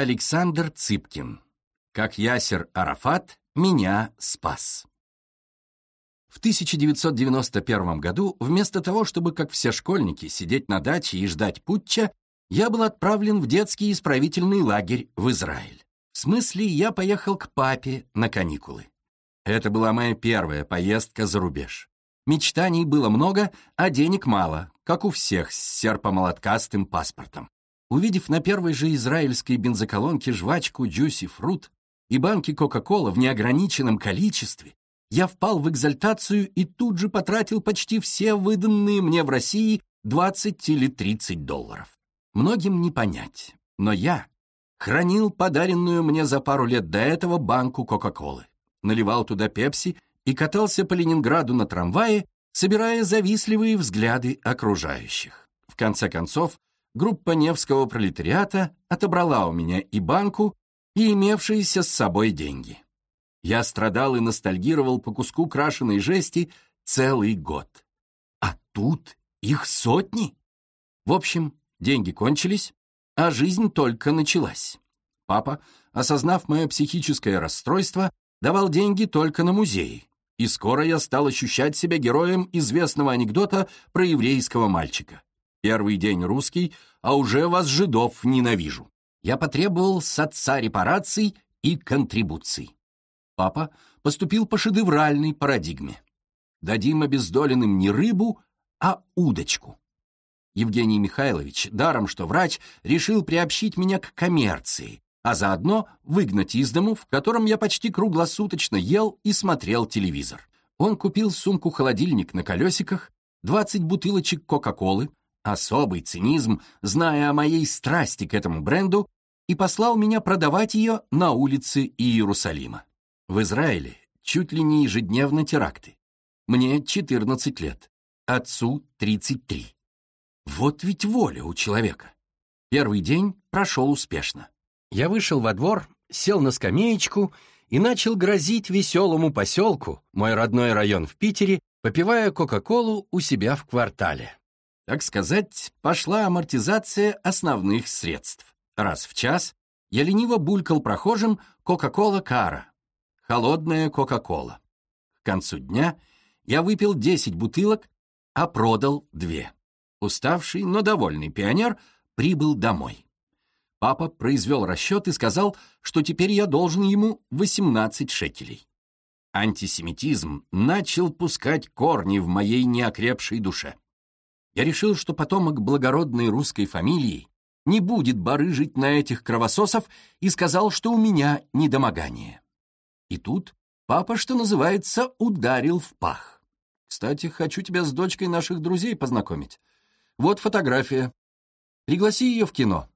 Александр Цыпкин. Как Ясер Арафат меня спас. В 1991 году, вместо того, чтобы, как все школьники, сидеть на даче и ждать путча, я был отправлен в детский исправительный лагерь в Израиль. В смысле, я поехал к папе на каникулы. Это была моя первая поездка за рубеж. Мечтаний было много, а денег мало, как у всех с серпомолоткастым паспортом. Увидев на первой же израильской бензоколонке жвачку Juicy Fruit и банки Кока-Кола в неограниченном количестве, я впал в экзальтацию и тут же потратил почти все выданные мне в России 20 или 30 долларов. Многим не понять, но я хранил подаренную мне за пару лет до этого банку Кока-Колы, наливал туда пепси и катался по Ленинграду на трамвае, собирая завистливые взгляды окружающих. В конце концов, группа Невского пролетариата отобрала у меня и банку, и имевшиеся с собой деньги. Я страдал и ностальгировал по куску крашеной жести целый год. А тут их сотни. В общем, деньги кончились, а жизнь только началась. Папа, осознав мое психическое расстройство, давал деньги только на музеи, и скоро я стал ощущать себя героем известного анекдота про еврейского мальчика. Первый день русский, а уже вас, жидов, ненавижу. Я потребовал с отца репараций и контрибуций папа поступил по шедевральной парадигме. Дадим обездоленным не рыбу, а удочку. Евгений Михайлович, даром что врач, решил приобщить меня к коммерции, а заодно выгнать из дому, в котором я почти круглосуточно ел и смотрел телевизор. Он купил сумку-холодильник на колесиках, 20 бутылочек Кока-Колы, особый цинизм, зная о моей страсти к этому бренду, и послал меня продавать ее на улице Иерусалима. В Израиле чуть ли не ежедневно теракты. Мне 14 лет, отцу 33. Вот ведь воля у человека. Первый день прошел успешно. Я вышел во двор, сел на скамеечку и начал грозить веселому поселку, мой родной район в Питере, попивая Кока-Колу у себя в квартале. Так сказать, пошла амортизация основных средств. Раз в час я лениво булькал прохожим Кока-Кола Кара, холодная Кока-Кола. К концу дня я выпил 10 бутылок, а продал две. Уставший, но довольный пионер прибыл домой. Папа произвел расчет и сказал, что теперь я должен ему 18 шекелей. Антисемитизм начал пускать корни в моей неокрепшей душе. Я решил, что потомок благородной русской фамилии не будет барыжить на этих кровососов и сказал, что у меня недомогание. И тут папа, что называется, ударил в пах. Кстати, хочу тебя с дочкой наших друзей познакомить. Вот фотография. Пригласи ее в кино.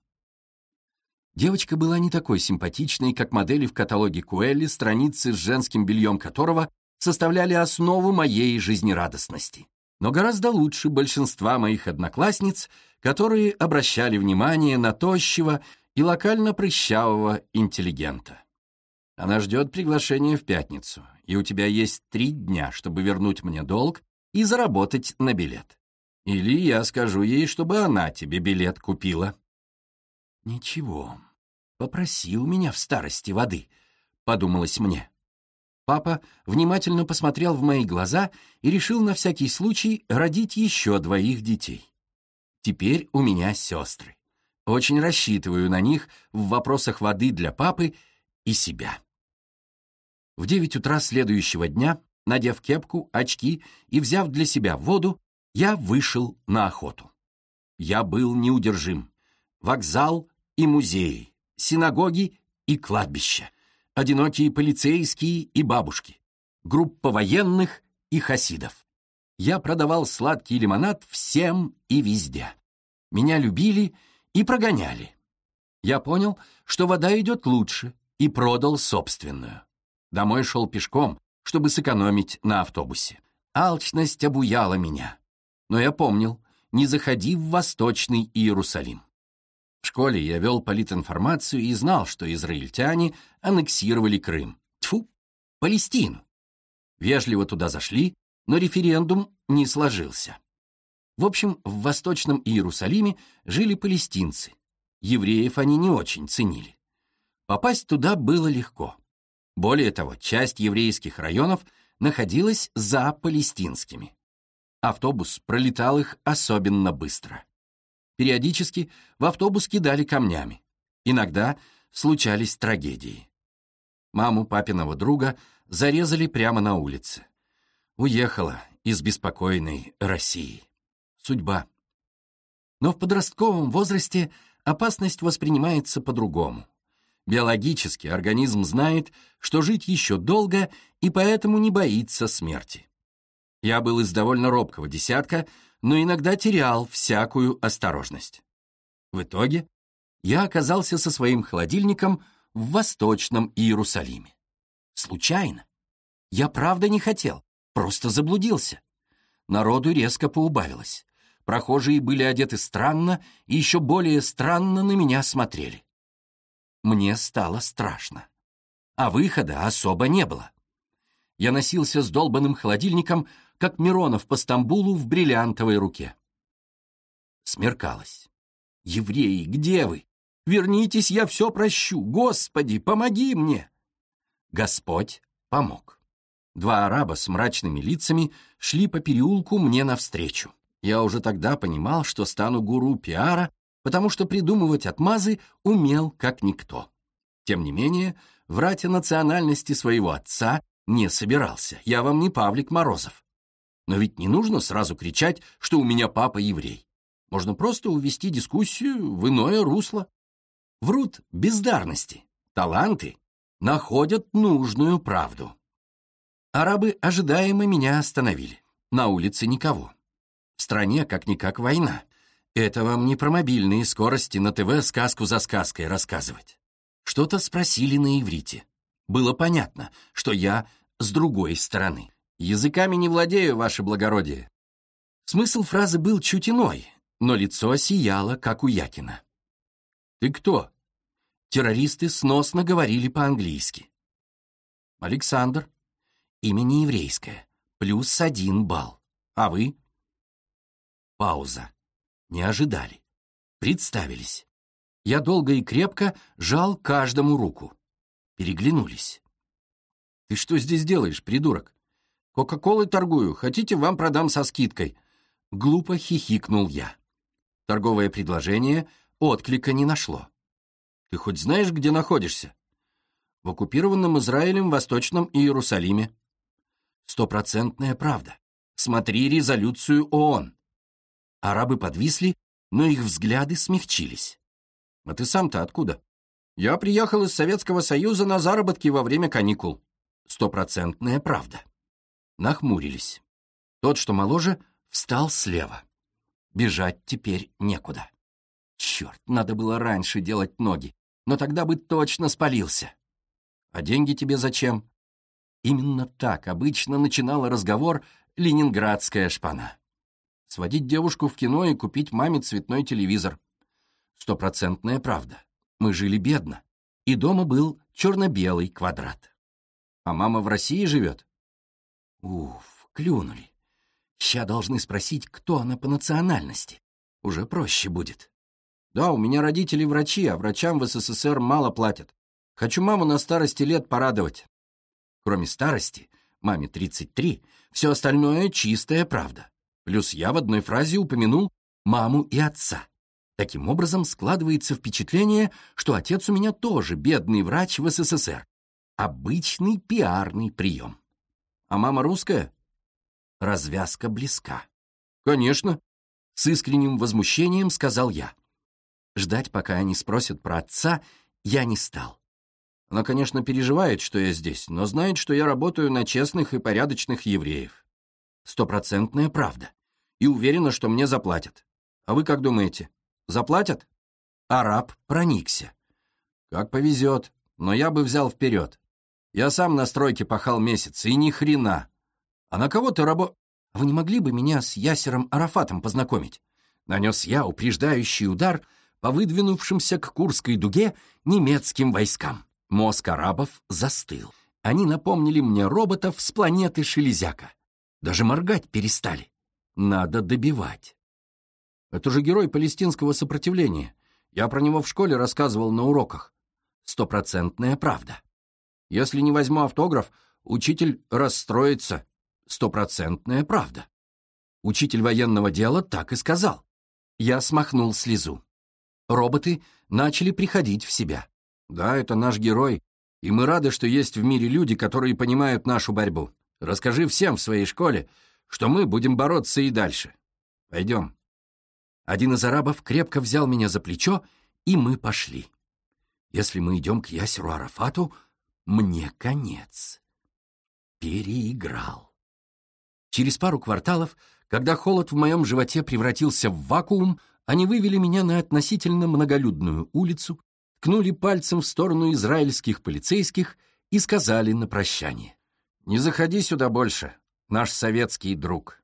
Девочка была не такой симпатичной, как модели в каталоге Куэлли, страницы с женским бельем которого составляли основу моей жизнерадостности. Но гораздо лучше большинства моих одноклассниц, которые обращали внимание на тощего и локально прыщавого интеллигента. Она ждет приглашения в пятницу, и у тебя есть три дня, чтобы вернуть мне долг и заработать на билет. Или я скажу ей, чтобы она тебе билет купила». «Ничего, попроси у меня в старости воды», — подумалось мне. Папа внимательно посмотрел в мои глаза и решил на всякий случай родить еще двоих детей. Теперь у меня сестры. Очень рассчитываю на них в вопросах воды для папы и себя. В девять утра следующего дня, надев кепку, очки и взяв для себя воду, я вышел на охоту. Я был неудержим. Вокзал и музеи, синагоги и кладбища, одинокие полицейские и бабушки, группа военных и хасидов. Я продавал сладкий лимонад всем и везде. Меня любили и прогоняли. Я понял, что вода идет лучше, и продал собственную. Домой шел пешком, чтобы сэкономить на автобусе. Алчность обуяла меня. Но я помнил, не заходи в Восточный Иерусалим. В школе я вел политинформацию и знал, что израильтяне аннексировали Крым. Тьфу, Палестину. Вежливо туда зашли, но референдум не сложился. В общем, в Восточном Иерусалиме жили палестинцы. Евреев они не очень ценили. Попасть туда было легко. Более того, часть еврейских районов находилась за палестинскими. Автобус пролетал их особенно быстро. Периодически в автобус кидали камнями. Иногда случались трагедии. Маму папиного друга зарезали прямо на улице. Уехала из беспокойной России. Судьба. Но в подростковом возрасте опасность воспринимается по-другому. Биологически организм знает, что жить еще долго, и поэтому не боится смерти. Я был из довольно робкого десятка, но иногда терял всякую осторожность. В итоге я оказался со своим холодильником в Восточном Иерусалиме. Случайно. Я правда не хотел, просто заблудился. Народу резко поубавилось. Прохожие были одеты странно и еще более странно на меня смотрели. Мне стало страшно. А выхода особо не было. Я носился с долбанным холодильником, как Миронов по Стамбулу в бриллиантовой руке. Смеркалось. «Евреи, где вы? Вернитесь, я все прощу! Господи, помоги мне!» Господь помог. Два араба с мрачными лицами шли по переулку мне навстречу. Я уже тогда понимал, что стану гуру пиара, потому что придумывать отмазы умел как никто. Тем не менее, врать о национальности своего отца не собирался. Я вам не Павлик Морозов. Но ведь не нужно сразу кричать, что у меня папа еврей. Можно просто увести дискуссию в иное русло. Врут бездарности, таланты находят нужную правду. Арабы ожидаемо меня остановили. На улице никого. В стране как-никак война. Это вам не про мобильные скорости на ТВ сказку за сказкой рассказывать. Что-то спросили на иврите. Было понятно, что я с другой стороны. Языками не владею, ваше благородие. Смысл фразы был чуть иной, но лицо сияло, как у Якина. «Ты кто?» Террористы сносно говорили по-английски. «Александр. Имя не еврейское. Плюс один балл. А вы?» Пауза. Не ожидали. Представились. Я долго и крепко жал каждому руку. Переглянулись. «Ты что здесь делаешь, придурок? Кока-колой торгую. Хотите, вам продам со скидкой?» Глупо хихикнул я. Торговое предложение отклика не нашло. «Ты хоть знаешь, где находишься?» «В оккупированном Израилем Восточном Иерусалиме». «Стопроцентная правда. Смотри резолюцию ООН». Арабы подвисли, но их взгляды смягчились. «А ты сам-то откуда?» «Я приехал из Советского Союза на заработки во время каникул». Стопроцентная правда. Нахмурились. Тот, что моложе, встал слева. Бежать теперь некуда. Черт, надо было раньше делать ноги, но тогда бы точно спалился. А деньги тебе зачем? Именно так обычно начинала разговор ленинградская шпана сводить девушку в кино и купить маме цветной телевизор. Стопроцентная правда. Мы жили бедно, и дома был черно-белый квадрат. А мама в России живет? Уф, клюнули. Ща должны спросить, кто она по национальности. Уже проще будет. Да, у меня родители врачи, а врачам в СССР мало платят. Хочу маму на старости лет порадовать. Кроме старости, маме 33, все остальное чистая правда. Плюс я в одной фразе упомянул маму и отца. Таким образом, складывается впечатление, что отец у меня тоже бедный врач в СССР. Обычный пиарный прием. А мама русская? Развязка близка. Конечно. С искренним возмущением сказал я. Ждать, пока они спросят про отца, я не стал. Она, конечно, переживает, что я здесь, но знает, что я работаю на честных и порядочных евреев стопроцентная правда. И уверена, что мне заплатят. А вы как думаете, заплатят? Араб проникся. Как повезет, но я бы взял вперед. Я сам на стройке пахал месяц, и ни хрена. А на кого ты рабо... Вы не могли бы меня с Ясером Арафатом познакомить? Нанес я упреждающий удар по выдвинувшимся к Курской дуге немецким войскам. Мозг арабов застыл. Они напомнили мне роботов с планеты Шелезяка. Даже моргать перестали. Надо добивать. Это же герой палестинского сопротивления. Я про него в школе рассказывал на уроках. стопроцентная правда. Если не возьму автограф, учитель расстроится, стопроцентная правда. Учитель военного дела так и сказал. Я смахнул слезу. Роботы начали приходить в себя. Да, это наш герой, и мы рады, что есть в мире люди, которые понимают нашу борьбу. Расскажи всем в своей школе, что мы будем бороться и дальше. Пойдем. Один из арабов крепко взял меня за плечо, и мы пошли. Если мы идем к Ясеру Арафату, мне конец. Переиграл. Через пару кварталов, когда холод в моем животе превратился в вакуум, они вывели меня на относительно многолюдную улицу, ткнули пальцем в сторону израильских полицейских и сказали на прощание. «Не заходи сюда больше, наш советский друг».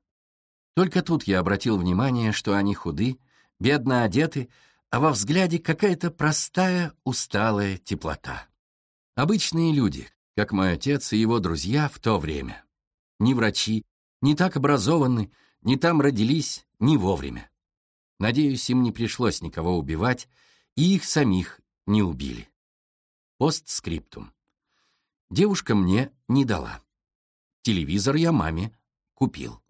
Только тут я обратил внимание, что они худы, бедно одеты, а во взгляде какая-то простая, усталая теплота. Обычные люди, как мой отец и его друзья в то время. Ни врачи, не так образованы, не там родились, не вовремя. Надеюсь, им не пришлось никого убивать, и их самих не убили. Постскриптум. Девушка мне не дала. Телевизор я маме купил.